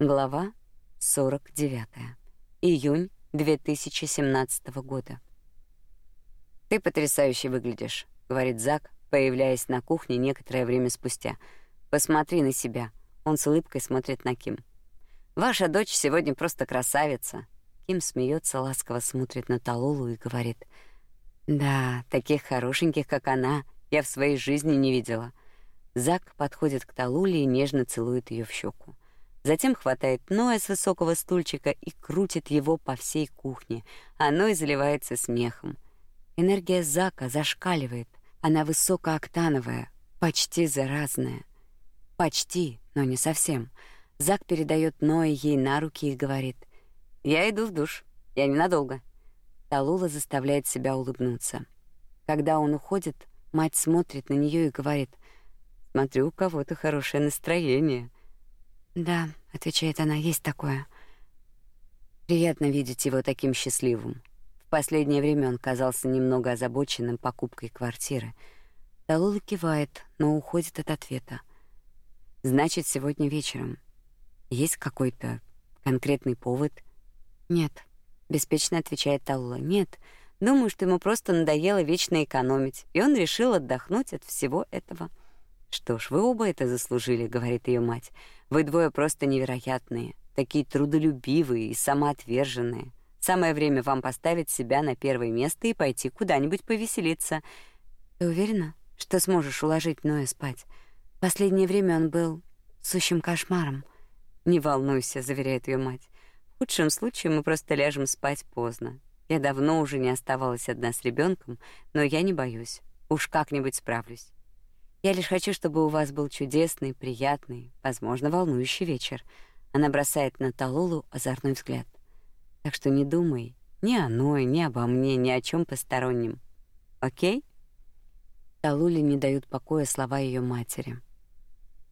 Глава 49. Июнь 2017 года. Ты потрясающе выглядишь, говорит Зак, появляясь на кухне некоторое время спустя. Посмотри на себя. Он с улыбкой смотрит на Ким. Ваша дочь сегодня просто красавица. Ким смеется, ласково смотрит на Талулу и говорит: "Да, таких хорошеньких, как она, я в своей жизни не видела". Зак подходит к Талуле и нежно целует ее в щеку. Затем хватает Ноя с высокого стульчика и крутит его по всей кухне, Ной заливается смехом. Энергия Зака зашкаливает. Она высокооктановая, почти заразная. Почти, но не совсем. Зак передает Ноя ей на руки и говорит: "Я иду в душ. Я ненадолго". Талула заставляет себя улыбнуться. Когда он уходит, мать смотрит на нее и говорит: "Смотрю, у кого-то хорошее настроение". Да, отвечает она, есть такое. Приятно видеть его таким счастливым. В последнее время он казался немного озабоченным покупкой квартиры. Талула кивает, но уходит от ответа. Значит, сегодня вечером есть какой-то конкретный повод? Нет, беспечно отвечает Талула. Нет. Думаю, что ему просто надоело вечно экономить, и он решил отдохнуть от всего этого. Что ж, вы оба это заслужили, говорит ее мать. Вы двое просто невероятные, такие трудолюбивые и самоотверженные. Самое время вам поставить себя на первое место и пойти куда-нибудь повеселиться. Ты уверена, что сможешь уложить Ноя спать? Последнее время он был сущим кошмаром. Не волнуйся, заверяет ее мать. В худшем случае мы просто ляжем спать поздно. Я давно уже не оставалась одна с ребенком, но я не боюсь. Уж как-нибудь справлюсь. Я лишь хочу, чтобы у вас был чудесный, приятный, возможно, волнующий вечер. Она бросает на Талулу озорной взгляд. Так что не думай ни о Ное, ни обо мне, ни о чем постороннем. О'кей? Талуле не дают покоя слова ее матери.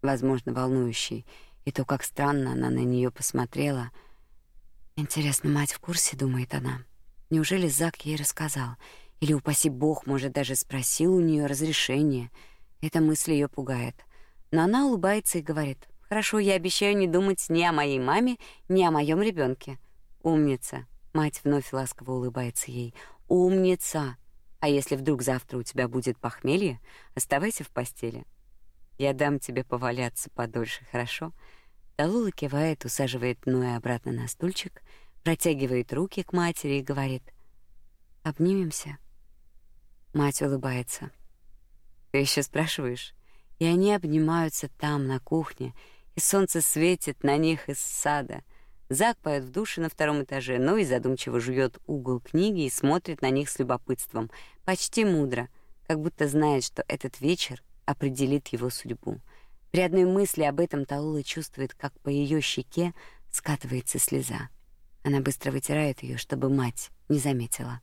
Возможно, волнующие, и то, как странно она на нее посмотрела. Интересно, мать в курсе, думает она. Неужели Зак ей рассказал? Или, упаси бог, может, даже спросил у нее разрешения? — эта мысль ее пугает. Но она улыбается и говорит: "Хорошо, я обещаю не думать ни о моей маме, ни о моем ребенке. Умница". Мать вновь ласково улыбается ей. "Умница. А если вдруг завтра у тебя будет похмелье, оставайся в постели. Я дам тебе поваляться подольше, хорошо?" Талула кивает, усаживает Ноя обратно на стульчик, протягивает руки к матери и говорит: "Обнимемся". Мать улыбается. Ты еще спрашиваешь? И они обнимаются там, на кухне, и солнце светит на них из сада. Зак поет в душе на втором этаже, но и задумчиво жует угол книги и смотрит на них с любопытством, почти мудро, как будто знает, что этот вечер определит его судьбу. При одной мысли об этом Талула чувствует, как по ее щеке скатывается слеза. Она быстро вытирает ее, чтобы мать не заметила.